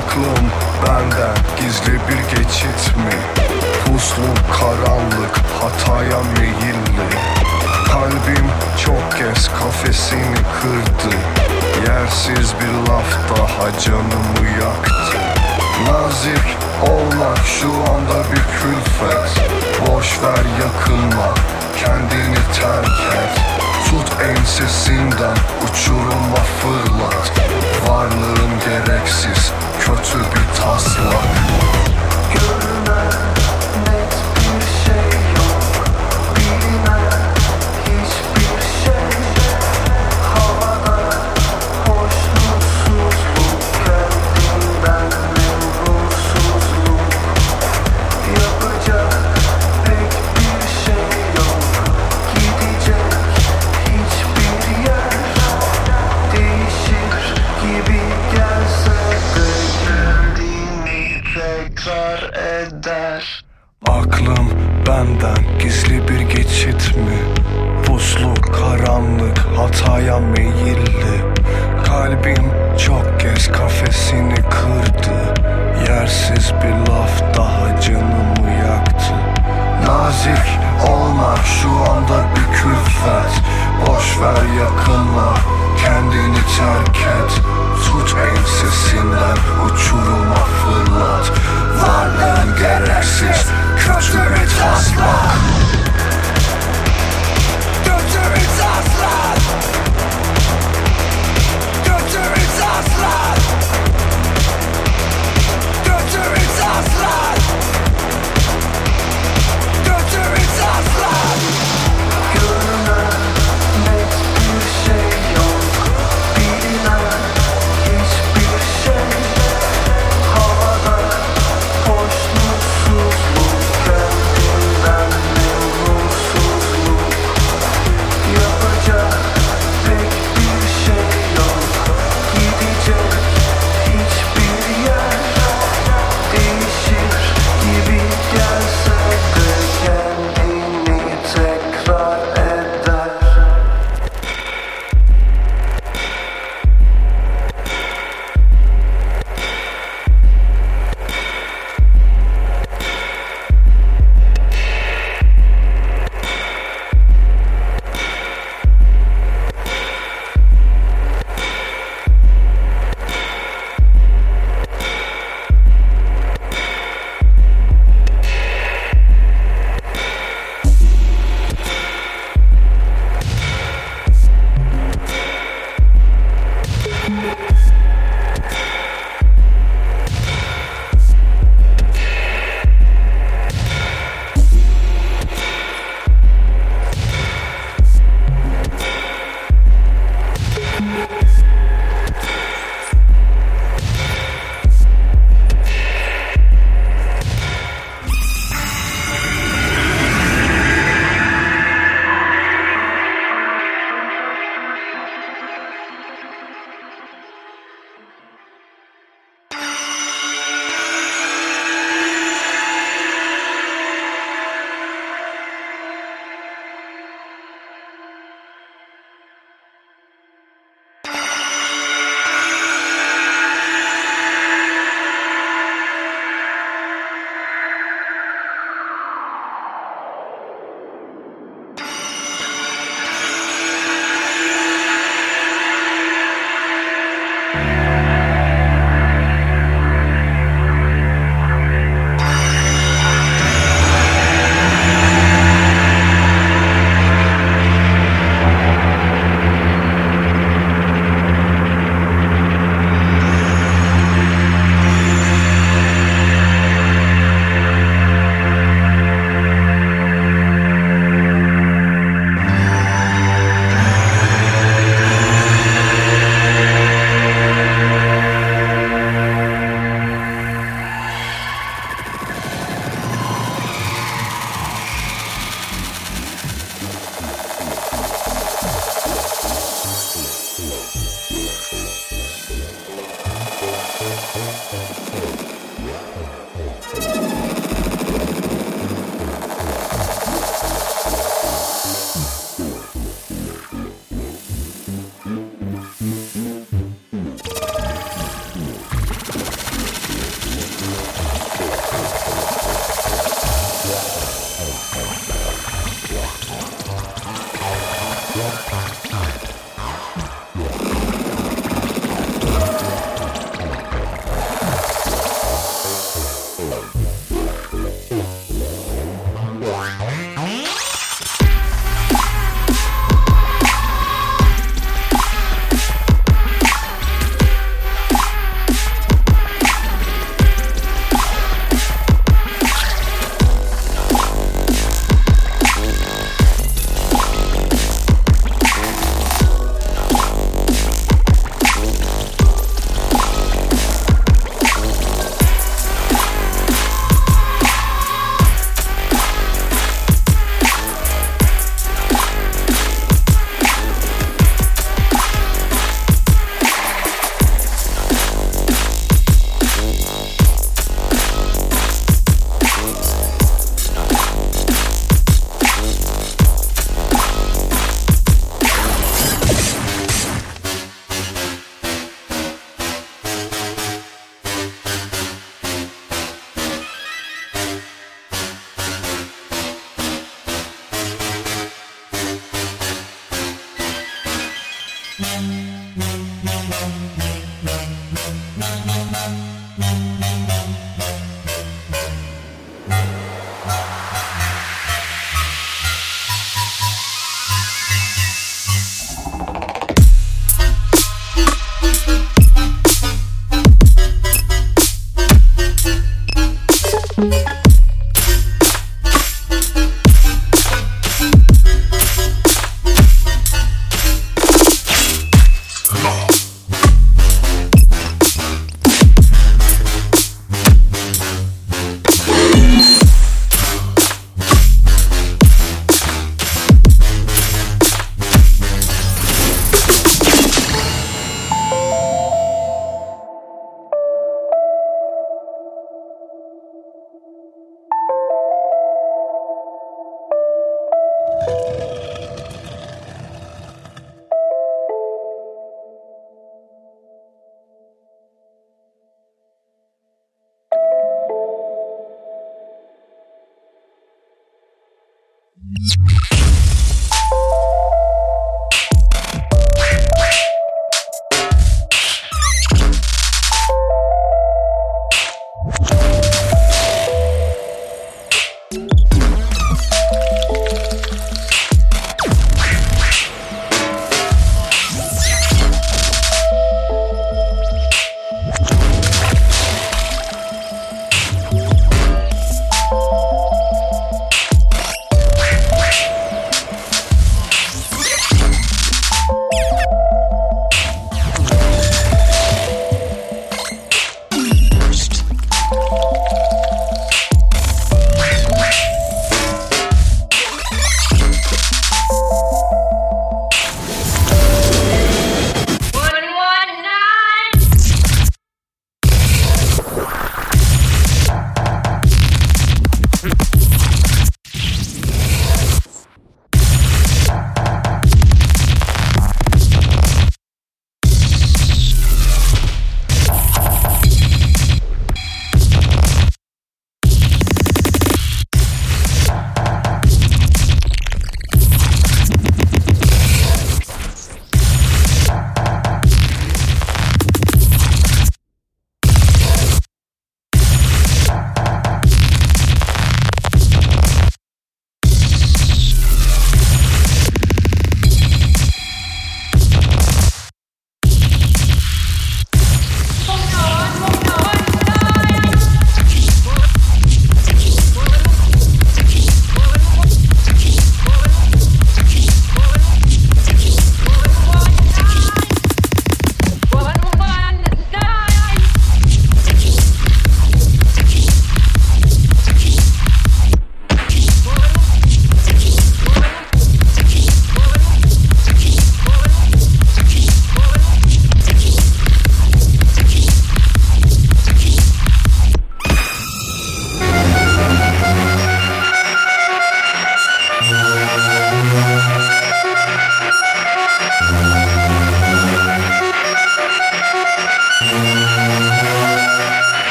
Aklım benden gizli bir geçit mi? Puslu karanlık hataya meyilli. Kalbim çok kez kafesini kırdı. Yersiz bir laf daha canımı yaktı. Nazik olmak şu anda bir külfet. Boşver yakınma kendini terk et. Tut ensesinden uçuruma fırlat. Varlığın gereksiz kötü bir taslak Görünen olma Şu anda bir külfet. Boş ver yakınla Kendini terk et. Tut ensesinden Uçuruma fırlat. Varlığın gereksiz Kötü bir tasla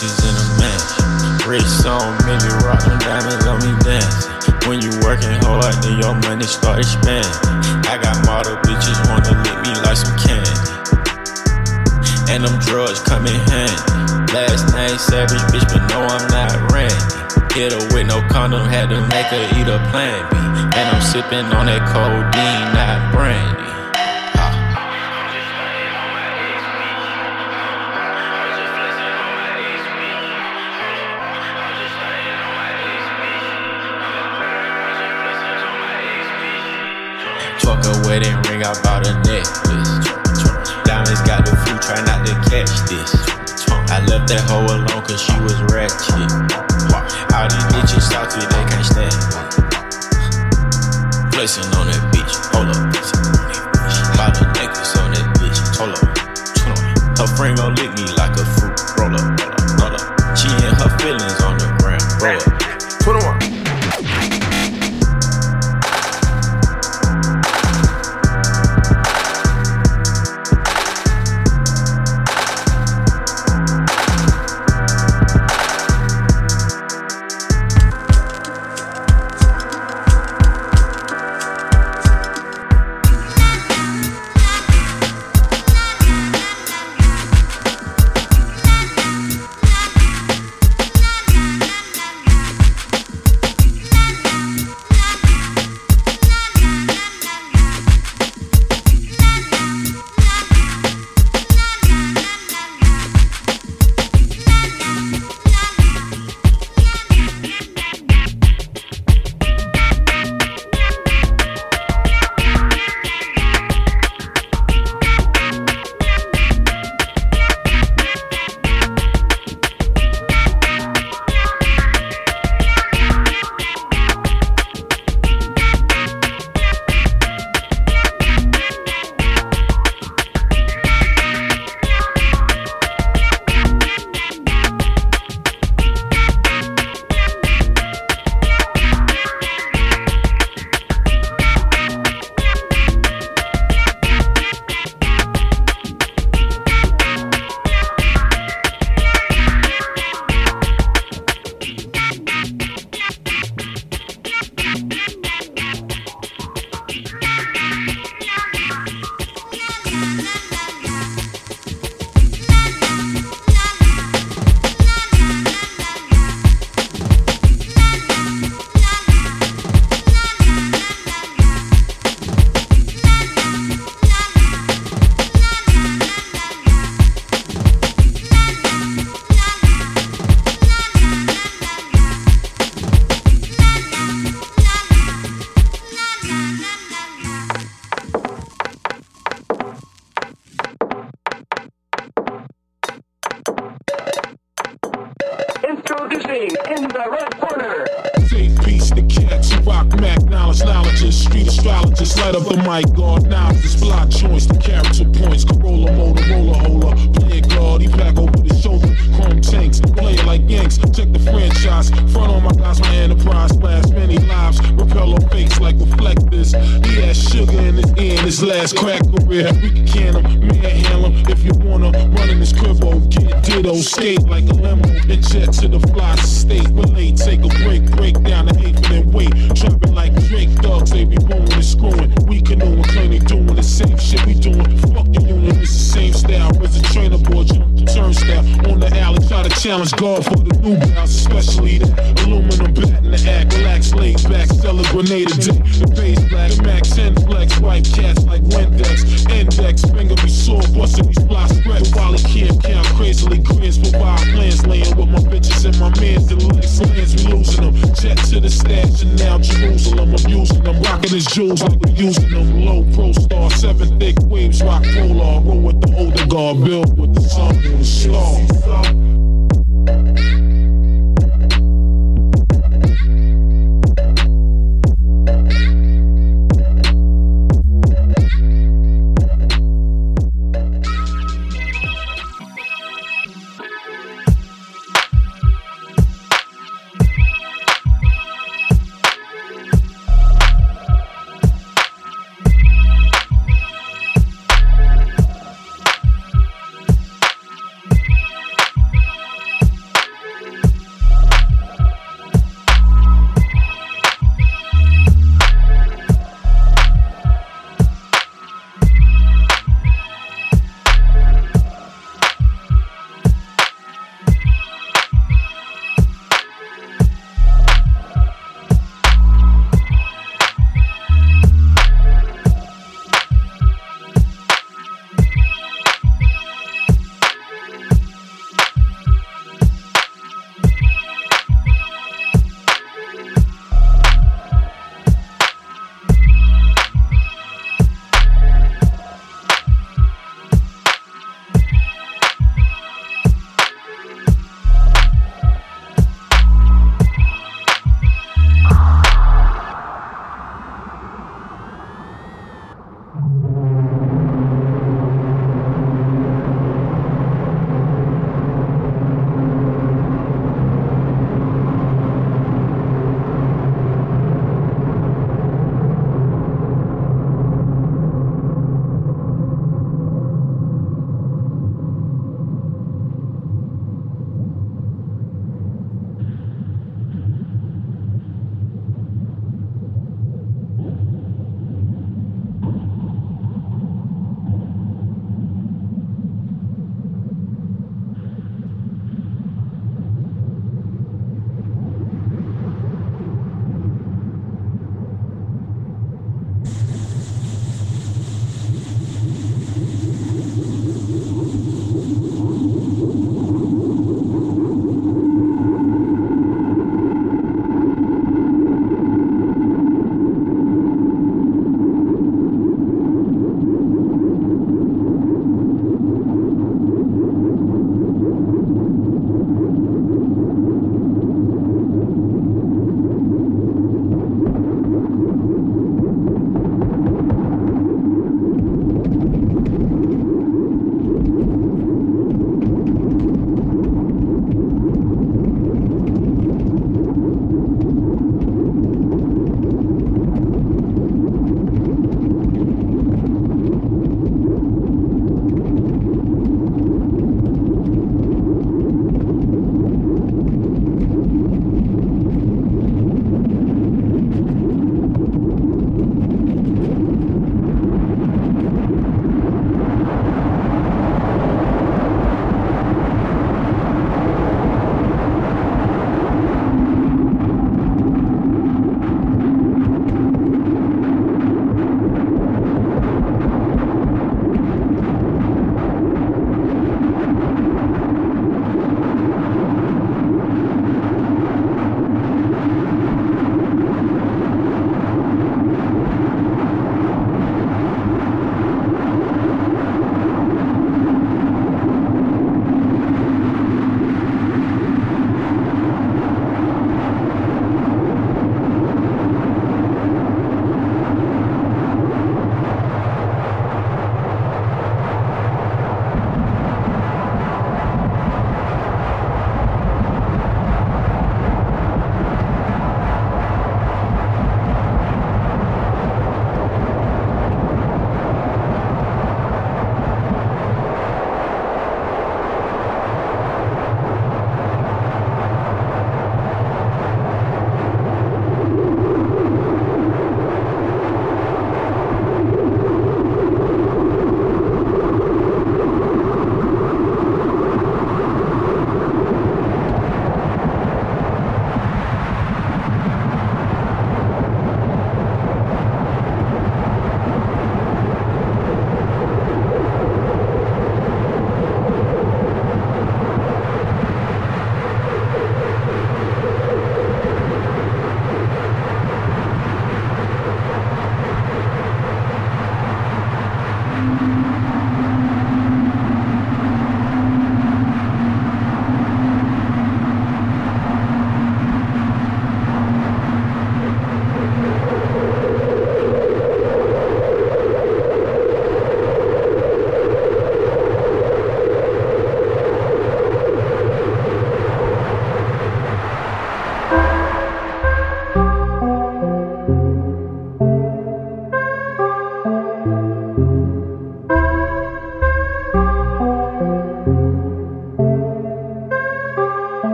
bitches in a. Rich song, maybe rock them diamonds on me dancing. When you working hard, then your money start expanding. I got model bitches wanna lick me like some candy. And them drugs come in handy. Last name Savage, bitch, but no, I'm not Randy. Hit her with no condom, had to make her eat a plan B. And I'm sipping on that codeine, not brandy. wedding ring up out a necklace. Diamonds got the flu, try not to catch this. I left that hoe alone cause she was ratchet. All these bitches salty, they can't stand me. Placing on that bitch, hold up. Bought a necklace on that bitch, hold up. Her friend gon' lick me like a fool.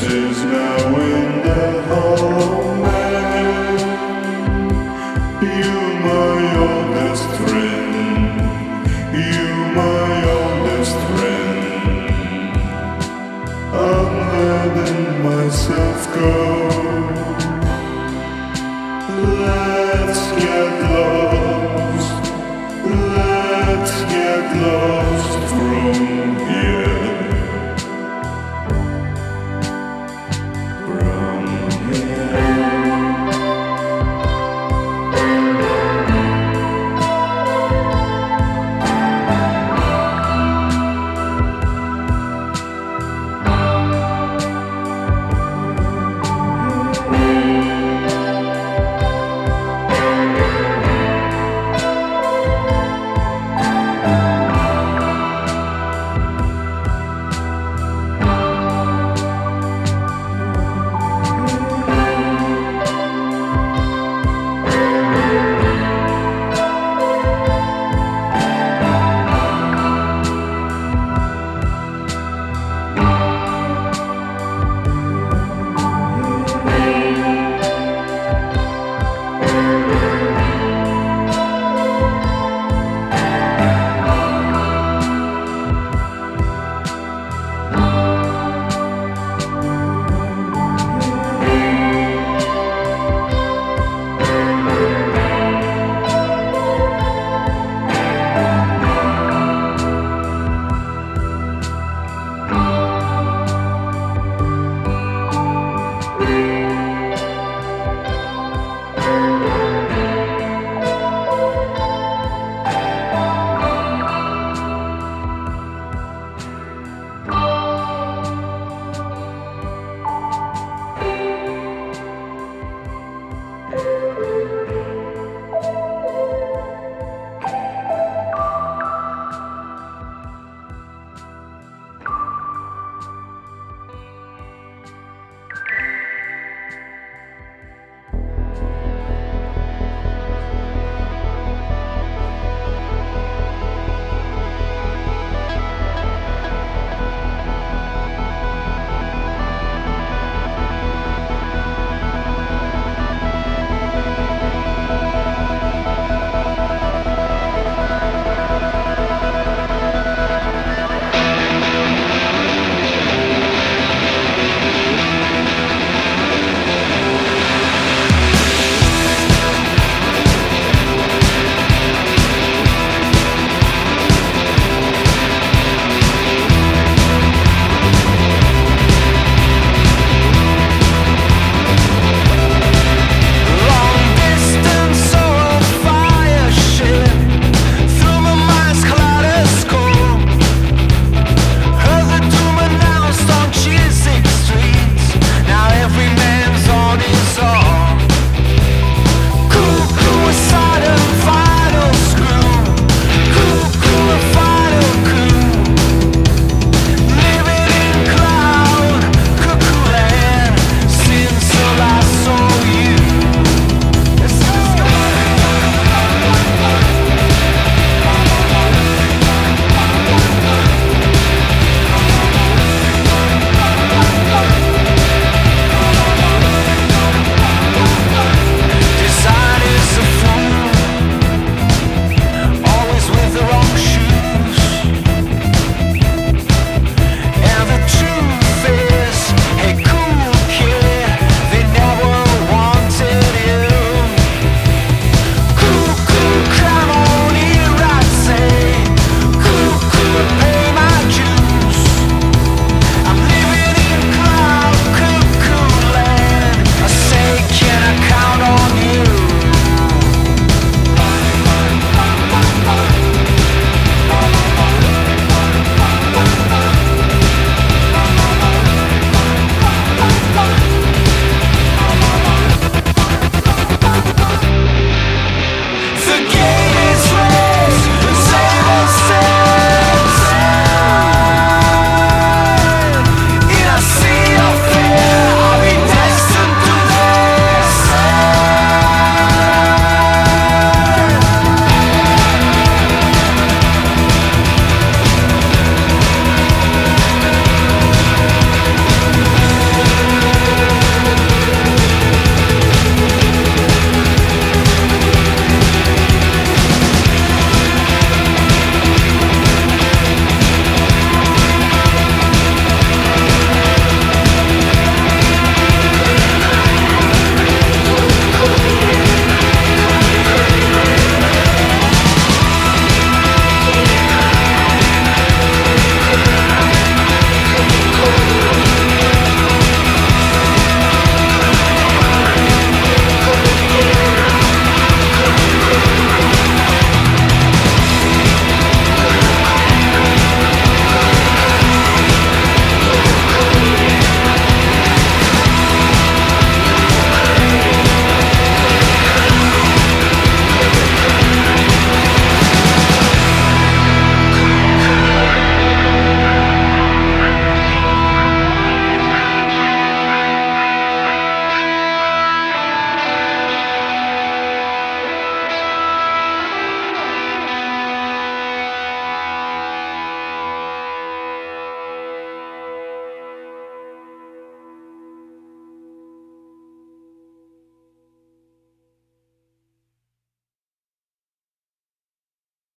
Dances now in the hall